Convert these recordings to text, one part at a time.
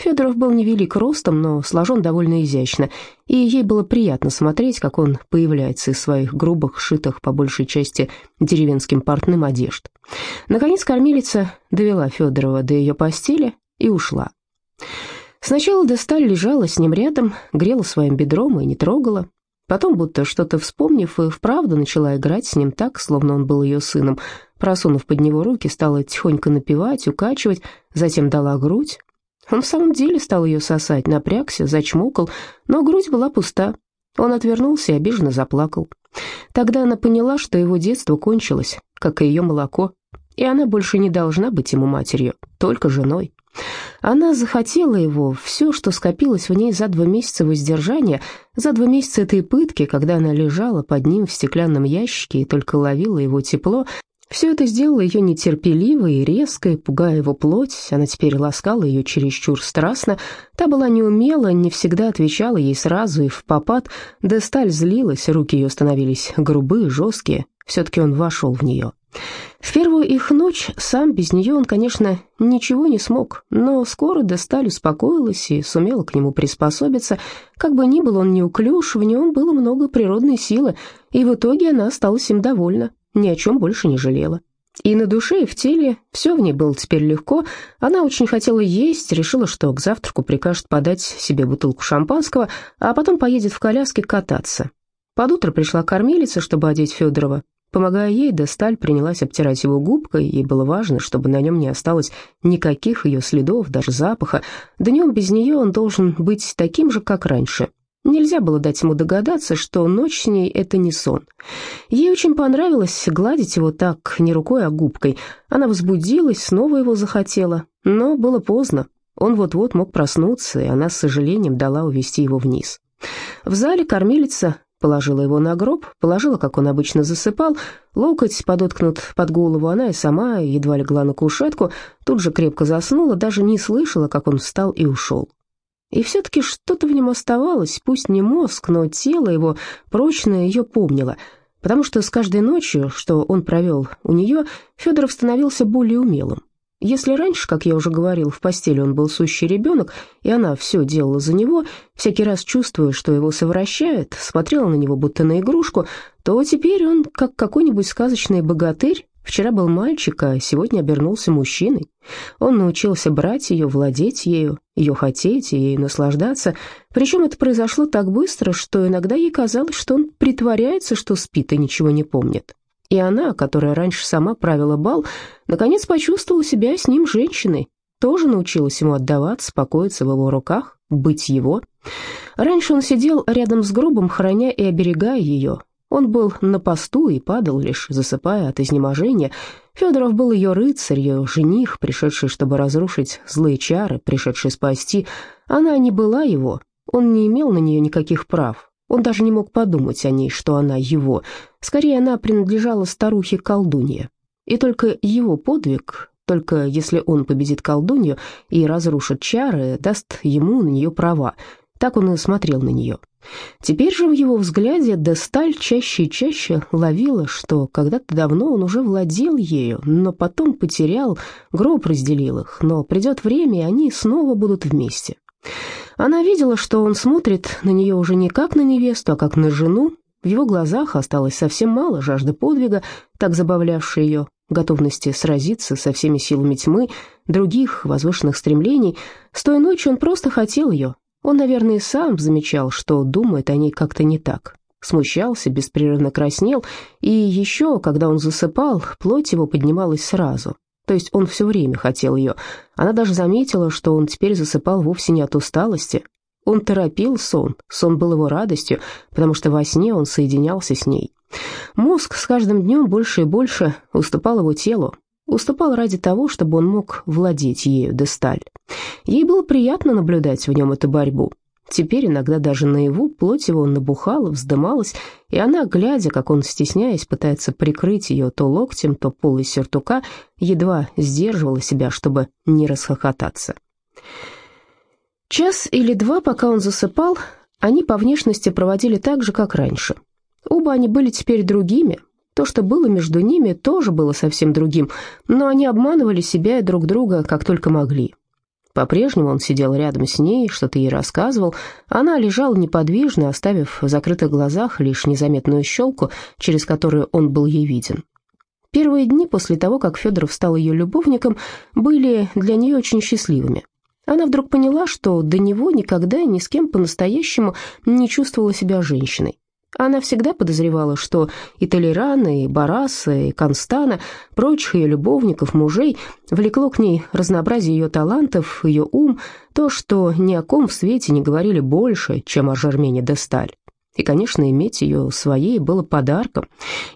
Федоров был невелик ростом, но сложен довольно изящно, и ей было приятно смотреть, как он появляется из своих грубых, шитых по большей части деревенским портным одежд. Наконец кормилица довела Федорова до ее постели и ушла. Сначала Десталь лежала с ним рядом, грела своим бедром и не трогала. Потом, будто что-то вспомнив, и вправду начала играть с ним так, словно он был ее сыном. Просунув под него руки, стала тихонько напевать, укачивать, затем дала грудь, он в самом деле стал ее сосать, напрягся, зачмокал, но грудь была пуста. Он отвернулся и обиженно заплакал. Тогда она поняла, что его детство кончилось, как и ее молоко, и она больше не должна быть ему матерью, только женой. Она захотела его, все, что скопилось в ней за два месяца воздержания, за два месяца этой пытки, когда она лежала под ним в стеклянном ящике и только ловила его тепло, все это сделало ее нетерпеливой и резкой, пугая его плоть. Она теперь ласкала ее чересчур страстно. Та была неумела, не всегда отвечала ей сразу и в попад. Да сталь злилась, руки ее становились грубые, жесткие. Все-таки он вошел в нее. В первую их ночь сам без нее он, конечно, ничего не смог, но скоро Десталь успокоилась и сумела к нему приспособиться. Как бы ни был он неуклюж, в нем было много природной силы, и в итоге она осталась им довольна ни о чем больше не жалела. И на душе, и в теле все в ней было теперь легко. Она очень хотела есть, решила, что к завтраку прикажет подать себе бутылку шампанского, а потом поедет в коляске кататься. Под утро пришла кормилица, чтобы одеть Федорова. Помогая ей, Десталь принялась обтирать его губкой, ей было важно, чтобы на нем не осталось никаких ее следов, даже запаха. Днем без нее он должен быть таким же, как раньше, Нельзя было дать ему догадаться, что ночь с ней — это не сон. Ей очень понравилось гладить его так, не рукой, а губкой. Она возбудилась, снова его захотела, но было поздно. Он вот-вот мог проснуться, и она с сожалением дала увести его вниз. В зале кормилица положила его на гроб, положила, как он обычно засыпал, локоть подоткнут под голову, она и сама едва легла на кушетку, тут же крепко заснула, даже не слышала, как он встал и ушел. И все-таки что-то в нем оставалось, пусть не мозг, но тело его прочно ее помнило, потому что с каждой ночью, что он провел у нее, Федоров становился более умелым. Если раньше, как я уже говорил, в постели он был сущий ребенок, и она все делала за него, всякий раз чувствуя, что его совращает, смотрела на него будто на игрушку, то теперь он, как какой-нибудь сказочный богатырь, Вчера был мальчик, а сегодня обернулся мужчиной. Он научился брать ее, владеть ею, ее хотеть и ей наслаждаться. Причем это произошло так быстро, что иногда ей казалось, что он притворяется, что спит и ничего не помнит. И она, которая раньше сама правила бал, наконец почувствовала себя с ним женщиной, тоже научилась ему отдаваться, спокоиться в его руках, быть его. Раньше он сидел рядом с гробом, храня и оберегая ее, он был на посту и падал лишь, засыпая от изнеможения. Федоров был ее рыцарь, ее жених, пришедший, чтобы разрушить злые чары, пришедший спасти. Она не была его, он не имел на нее никаких прав. Он даже не мог подумать о ней, что она его. Скорее, она принадлежала старухе-колдунье. И только его подвиг, только если он победит колдунью и разрушит чары, даст ему на нее права. Так он и смотрел на нее. Теперь же в его взгляде Десталь чаще и чаще ловила, что когда-то давно он уже владел ею, но потом потерял, гроб разделил их, но придет время, и они снова будут вместе. Она видела, что он смотрит на нее уже не как на невесту, а как на жену. В его глазах осталось совсем мало жажды подвига, так забавлявшей ее, готовности сразиться со всеми силами тьмы, других возвышенных стремлений. С той ночи он просто хотел ее, он, наверное, и сам замечал, что думает о ней как-то не так. Смущался, беспрерывно краснел, и еще, когда он засыпал, плоть его поднималась сразу. То есть он все время хотел ее. Она даже заметила, что он теперь засыпал вовсе не от усталости. Он торопил сон, сон был его радостью, потому что во сне он соединялся с ней. Мозг с каждым днем больше и больше уступал его телу, уступал ради того, чтобы он мог владеть ею, Десталь. Ей было приятно наблюдать в нем эту борьбу. Теперь иногда даже наяву плоть его набухала, вздымалась, и она, глядя, как он, стесняясь, пытается прикрыть ее то локтем, то полой сюртука, едва сдерживала себя, чтобы не расхохотаться. Час или два, пока он засыпал, они по внешности проводили так же, как раньше. Оба они были теперь другими, то, что было между ними, тоже было совсем другим, но они обманывали себя и друг друга, как только могли. По-прежнему он сидел рядом с ней, что-то ей рассказывал. Она лежала неподвижно, оставив в закрытых глазах лишь незаметную щелку, через которую он был ей виден. Первые дни после того, как Федоров стал ее любовником, были для нее очень счастливыми. Она вдруг поняла, что до него никогда ни с кем по-настоящему не чувствовала себя женщиной. Она всегда подозревала, что и Толерана, и Бараса, и Констана, прочих ее любовников, мужей, влекло к ней разнообразие ее талантов, ее ум, то, что ни о ком в свете не говорили больше, чем о Жермене де Сталь. И, конечно, иметь ее своей было подарком.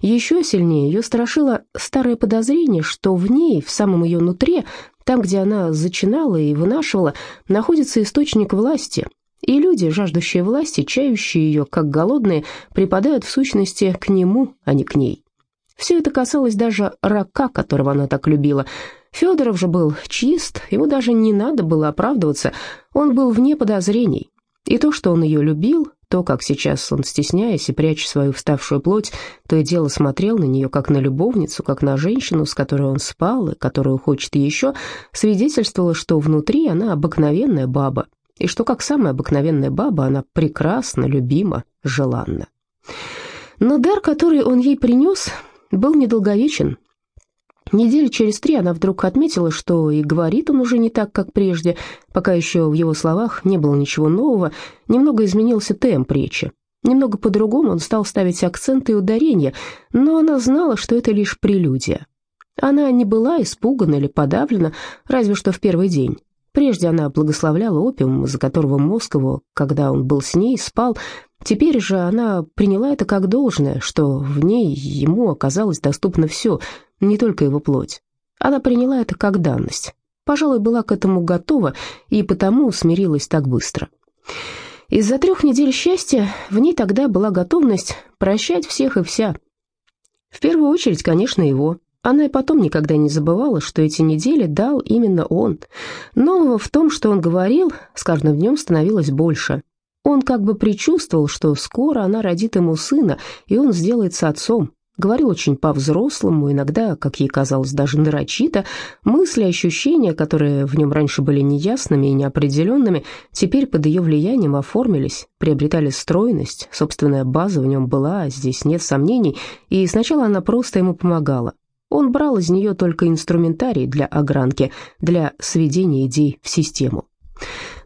Еще сильнее ее страшило старое подозрение, что в ней, в самом ее нутре, там, где она зачинала и вынашивала, находится источник власти, и люди, жаждущие власти, чающие ее, как голодные, припадают в сущности к нему, а не к ней. Все это касалось даже рака, которого она так любила. Федоров же был чист, ему даже не надо было оправдываться, он был вне подозрений. И то, что он ее любил, то, как сейчас он, стесняясь и пряча свою вставшую плоть, то и дело смотрел на нее как на любовницу, как на женщину, с которой он спал и которую хочет еще, свидетельствовало, что внутри она обыкновенная баба, и что, как самая обыкновенная баба, она прекрасна, любима, желанна. Но дар, который он ей принес, был недолговечен. Недели через три она вдруг отметила, что и говорит он уже не так, как прежде, пока еще в его словах не было ничего нового, немного изменился темп речи. Немного по-другому он стал ставить акценты и ударения, но она знала, что это лишь прелюдия. Она не была испугана или подавлена, разве что в первый день. Прежде она благословляла опиум, из-за которого мозг когда он был с ней, спал. Теперь же она приняла это как должное, что в ней ему оказалось доступно все, не только его плоть. Она приняла это как данность. Пожалуй, была к этому готова и потому смирилась так быстро. Из-за трех недель счастья в ней тогда была готовность прощать всех и вся. В первую очередь, конечно, его. Она и потом никогда не забывала, что эти недели дал именно он. Нового в том, что он говорил, с каждым днем становилось больше. Он как бы предчувствовал, что скоро она родит ему сына, и он сделается отцом. Говорил очень по-взрослому, иногда, как ей казалось, даже нарочито. Мысли, ощущения, которые в нем раньше были неясными и неопределенными, теперь под ее влиянием оформились, приобретали стройность, собственная база в нем была, здесь нет сомнений, и сначала она просто ему помогала. Он брал из нее только инструментарий для огранки, для сведения идей в систему.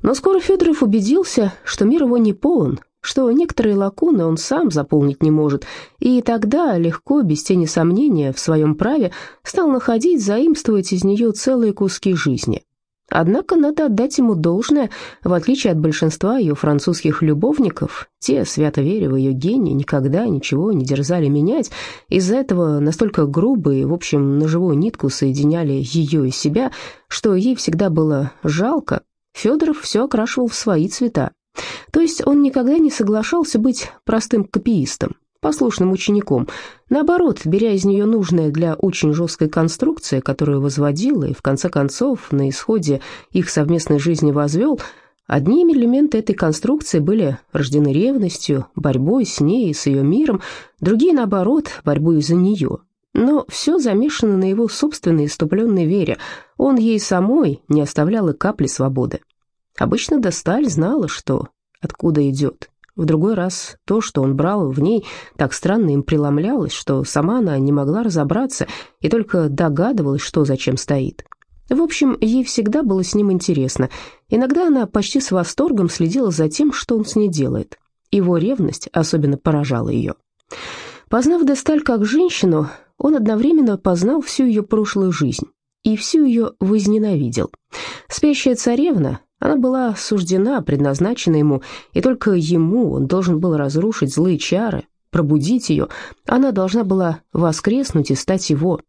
Но скоро Федоров убедился, что мир его не полон, что некоторые лакуны он сам заполнить не может, и тогда легко, без тени сомнения, в своем праве стал находить, заимствовать из нее целые куски жизни. Однако надо отдать ему должное, в отличие от большинства ее французских любовников, те, свято веря в ее гений, никогда ничего не дерзали менять, из-за этого настолько грубо и, в общем, на живую нитку соединяли ее и себя, что ей всегда было жалко, Федоров все окрашивал в свои цвета. То есть он никогда не соглашался быть простым копиистом, послушным учеником. Наоборот, беря из нее нужное для очень жесткой конструкции, которую возводил и, в конце концов, на исходе их совместной жизни возвел, одни элементы этой конструкции были рождены ревностью, борьбой с ней и с ее миром, другие, наоборот, борьбой за нее. Но все замешано на его собственной иступленной вере, он ей самой не оставлял и капли свободы. Обычно Досталь знала, что откуда идет, в другой раз то, что он брал в ней, так странно им преломлялось, что сама она не могла разобраться и только догадывалась, что зачем стоит. В общем, ей всегда было с ним интересно. Иногда она почти с восторгом следила за тем, что он с ней делает. Его ревность особенно поражала ее. Познав Десталь как женщину, он одновременно познал всю ее прошлую жизнь и всю ее возненавидел. Спящая царевна, она была суждена, предназначена ему, и только ему он должен был разрушить злые чары, пробудить ее. Она должна была воскреснуть и стать его.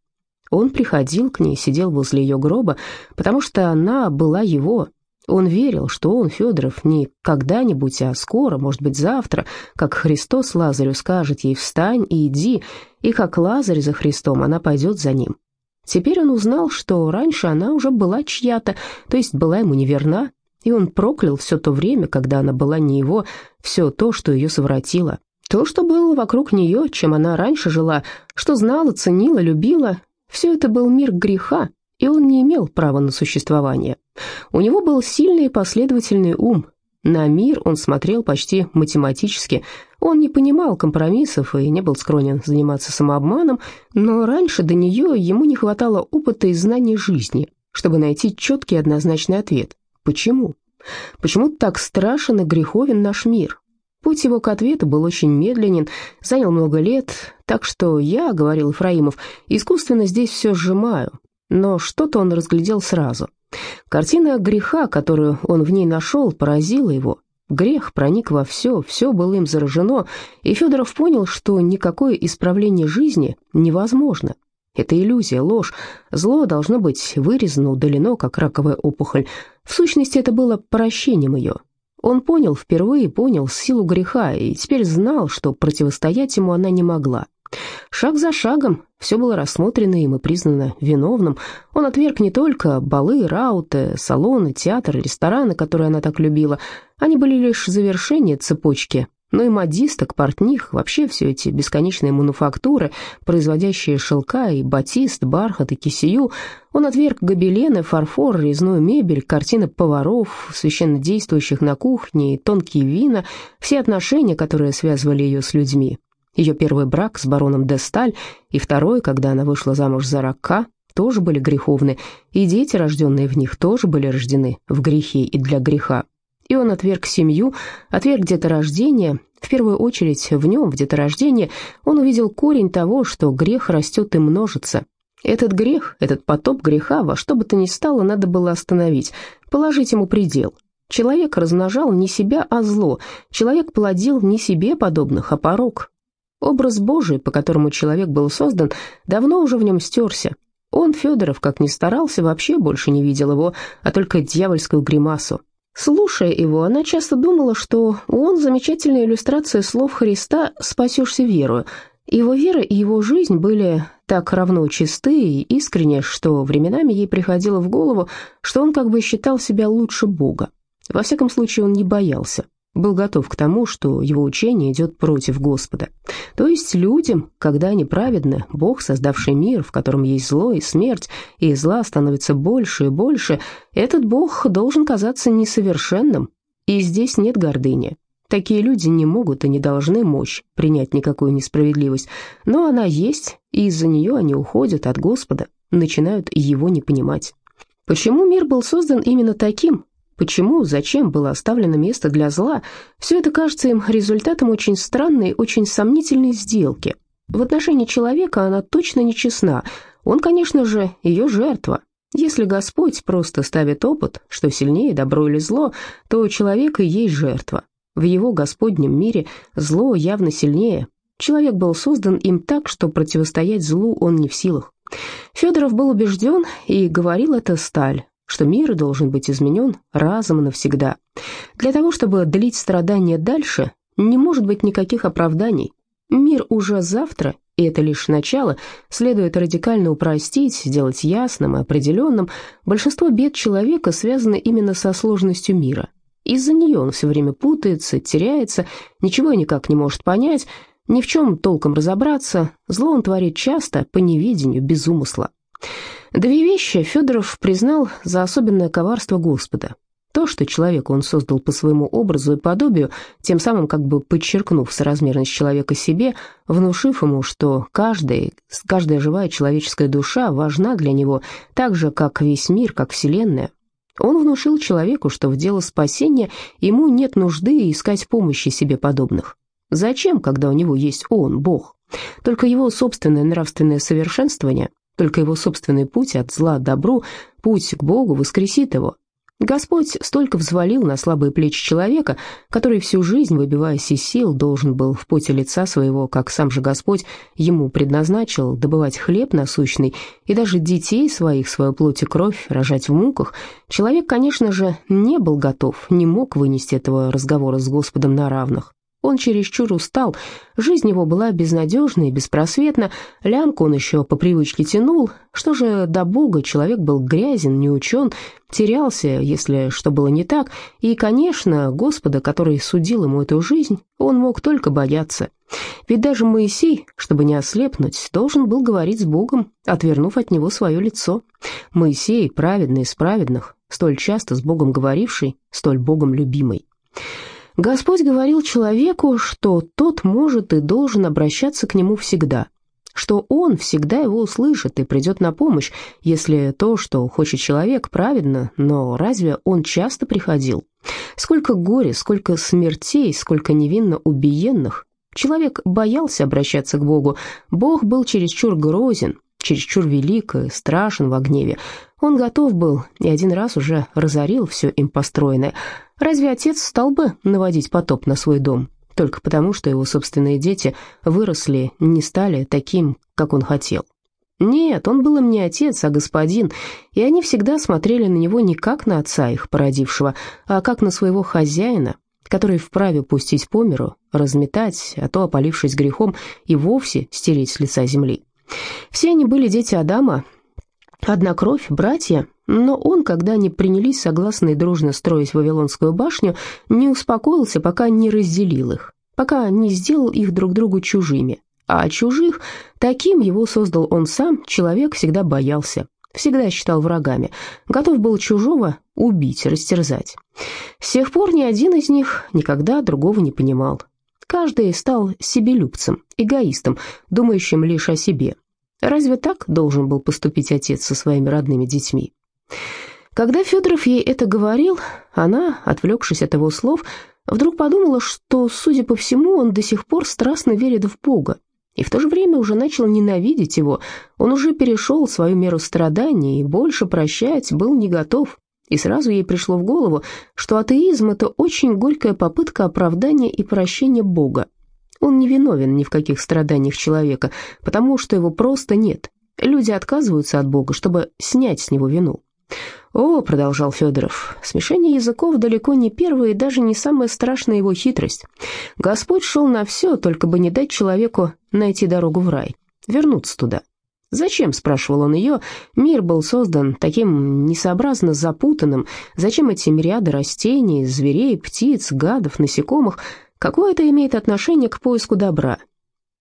Он приходил к ней, сидел возле ее гроба, потому что она была его. Он верил, что он, Федоров, не когда-нибудь, а скоро, может быть, завтра, как Христос Лазарю скажет ей «встань и иди», и как Лазарь за Христом, она пойдет за ним. Теперь он узнал, что раньше она уже была чья-то, то есть была ему неверна, и он проклял все то время, когда она была не его, все то, что ее совратило. То, что было вокруг нее, чем она раньше жила, что знала, ценила, любила, все это был мир греха, и он не имел права на существование. У него был сильный и последовательный ум. На мир он смотрел почти математически. Он не понимал компромиссов и не был склонен заниматься самообманом, но раньше до нее ему не хватало опыта и знаний жизни, чтобы найти четкий однозначный ответ. Почему? Почему так страшен и греховен наш мир? Путь его к ответу был очень медленен, занял много лет, так что я, — говорил Ефраимов, — искусственно здесь все сжимаю. Но что-то он разглядел сразу. Картина греха, которую он в ней нашел, поразила его. Грех проник во все, все было им заражено, и Федоров понял, что никакое исправление жизни невозможно. Это иллюзия, ложь. Зло должно быть вырезано, удалено, как раковая опухоль. В сущности, это было прощением ее. Он понял, впервые понял силу греха, и теперь знал, что противостоять ему она не могла. Шаг за шагом все было рассмотрено им и признано виновным. Он отверг не только балы, рауты, салоны, театр, рестораны, которые она так любила. Они были лишь завершение цепочки, но и модисток, портних, вообще все эти бесконечные мануфактуры, производящие шелка и батист, бархат и кисею, он отверг гобелены, фарфор, резную мебель, картины поваров, священно действующих на кухне тонкие вина, все отношения, которые связывали ее с людьми. Ее первый брак с бароном де Сталь и второй, когда она вышла замуж за Рака, тоже были греховны, и дети, рожденные в них, тоже были рождены в грехе и для греха. И он отверг семью, отверг деторождение. В первую очередь в нем, в деторождении, он увидел корень того, что грех растет и множится. Этот грех, этот потоп греха, во что бы то ни стало, надо было остановить, положить ему предел. Человек размножал не себя, а зло. Человек плодил не себе подобных, а порог. Образ Божий, по которому человек был создан, давно уже в нем стерся. Он, Федоров, как ни старался, вообще больше не видел его, а только дьявольскую гримасу. Слушая его, она часто думала, что он замечательная иллюстрация слов Христа «спасешься верою». Его вера и его жизнь были так равно чисты и искренне, что временами ей приходило в голову, что он как бы считал себя лучше Бога. Во всяком случае, он не боялся был готов к тому, что его учение идет против Господа. То есть людям, когда они праведны, Бог, создавший мир, в котором есть зло и смерть, и зла становится больше и больше, этот Бог должен казаться несовершенным, и здесь нет гордыни. Такие люди не могут и не должны мочь принять никакую несправедливость, но она есть, и из-за нее они уходят от Господа, начинают его не понимать. Почему мир был создан именно таким, Почему, зачем было оставлено место для зла, все это кажется им результатом очень странной, очень сомнительной сделки. В отношении человека она точно нечестна. Он, конечно же, ее жертва. Если Господь просто ставит опыт, что сильнее, добро или зло, то человек и есть жертва. В его Господнем мире зло явно сильнее. Человек был создан им так, что противостоять злу он не в силах. Федоров был убежден и говорил это Сталь, что мир должен быть изменен разом и навсегда. Для того, чтобы длить страдания дальше, не может быть никаких оправданий. Мир уже завтра, и это лишь начало, следует радикально упростить, сделать ясным и определенным. Большинство бед человека связаны именно со сложностью мира. Из-за нее он все время путается, теряется, ничего никак не может понять, ни в чем толком разобраться, зло он творит часто, по неведению, без умысла. Две вещи Федоров признал за особенное коварство Господа. То, что человека он создал по своему образу и подобию, тем самым как бы подчеркнув соразмерность человека себе, внушив ему, что каждый, каждая живая человеческая душа важна для него так же, как весь мир, как Вселенная. Он внушил человеку, что в дело спасения ему нет нужды искать помощи себе подобных. Зачем, когда у него есть он, Бог? Только его собственное нравственное совершенствование только его собственный путь от зла к добру, путь к Богу, воскресит его. Господь столько взвалил на слабые плечи человека, который всю жизнь, выбиваясь из сил, должен был в поте лица своего, как сам же Господь ему предназначил, добывать хлеб насущный и даже детей своих, свою плоть и кровь, рожать в муках. Человек, конечно же, не был готов, не мог вынести этого разговора с Господом на равных. Он чересчур устал, жизнь его была безнадежна и беспросветна, лямку он еще по привычке тянул. Что же до Бога, человек был грязен, не учен, терялся, если что было не так, и, конечно, Господа, который судил ему эту жизнь, он мог только бояться. Ведь даже Моисей, чтобы не ослепнуть, должен был говорить с Богом, отвернув от него свое лицо. Моисей, праведный из праведных, столь часто с Богом говоривший, столь Богом любимый. Господь говорил человеку, что тот может и должен обращаться к нему всегда, что он всегда его услышит и придет на помощь, если то, что хочет человек, праведно, но разве он часто приходил? Сколько горя, сколько смертей, сколько невинно убиенных. Человек боялся обращаться к Богу, Бог был чересчур грозен, чересчур велик и страшен во гневе. Он готов был и один раз уже разорил все им построенное. Разве отец стал бы наводить потоп на свой дом? Только потому, что его собственные дети выросли, не стали таким, как он хотел. Нет, он был им не отец, а господин, и они всегда смотрели на него не как на отца их породившего, а как на своего хозяина, который вправе пустить по миру, разметать, а то, опалившись грехом, и вовсе стереть с лица земли. Все они были дети Адама, одна кровь, братья, но он, когда они принялись согласно и дружно строить Вавилонскую башню, не успокоился, пока не разделил их, пока не сделал их друг другу чужими. А чужих, таким его создал он сам, человек всегда боялся, всегда считал врагами, готов был чужого убить, растерзать. С тех пор ни один из них никогда другого не понимал. Каждый стал себелюбцем, эгоистом, думающим лишь о себе. Разве так должен был поступить отец со своими родными детьми? Когда Федоров ей это говорил, она, отвлекшись от его слов, вдруг подумала, что, судя по всему, он до сих пор страстно верит в Бога, и в то же время уже начал ненавидеть его, он уже перешел свою меру страданий и больше прощать был не готов. И сразу ей пришло в голову, что атеизм – это очень горькая попытка оправдания и прощения Бога. Он не виновен ни в каких страданиях человека, потому что его просто нет. Люди отказываются от Бога, чтобы снять с него вину. «О», — продолжал Федоров, — «смешение языков далеко не первая и даже не самая страшная его хитрость. Господь шел на все, только бы не дать человеку найти дорогу в рай, вернуться туда. Зачем, спрашивал он ее, мир был создан таким несообразно запутанным, зачем эти мириады растений, зверей, птиц, гадов, насекомых, какое это имеет отношение к поиску добра?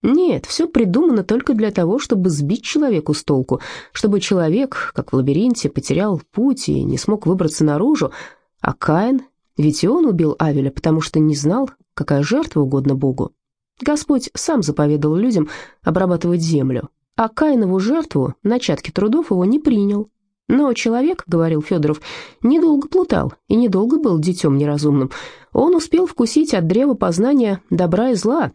Нет, все придумано только для того, чтобы сбить человеку с толку, чтобы человек, как в лабиринте, потерял путь и не смог выбраться наружу, а Каин, ведь и он убил Авеля, потому что не знал, какая жертва угодна Богу. Господь сам заповедал людям обрабатывать землю, а Каинову жертву, начатки трудов его не принял. Но человек, говорил Федоров, недолго плутал и недолго был детем неразумным. Он успел вкусить от древа познания добра и зла.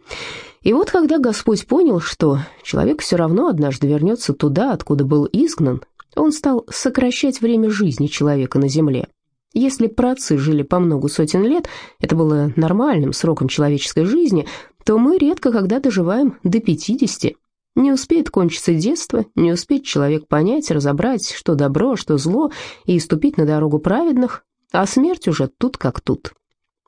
И вот когда Господь понял, что человек все равно однажды вернется туда, откуда был изгнан, он стал сокращать время жизни человека на земле. Если праотцы жили по многу сотен лет, это было нормальным сроком человеческой жизни, то мы редко когда доживаем до пятидесяти. Не успеет кончиться детство, не успеет человек понять, разобрать, что добро, что зло, и ступить на дорогу праведных, а смерть уже тут как тут.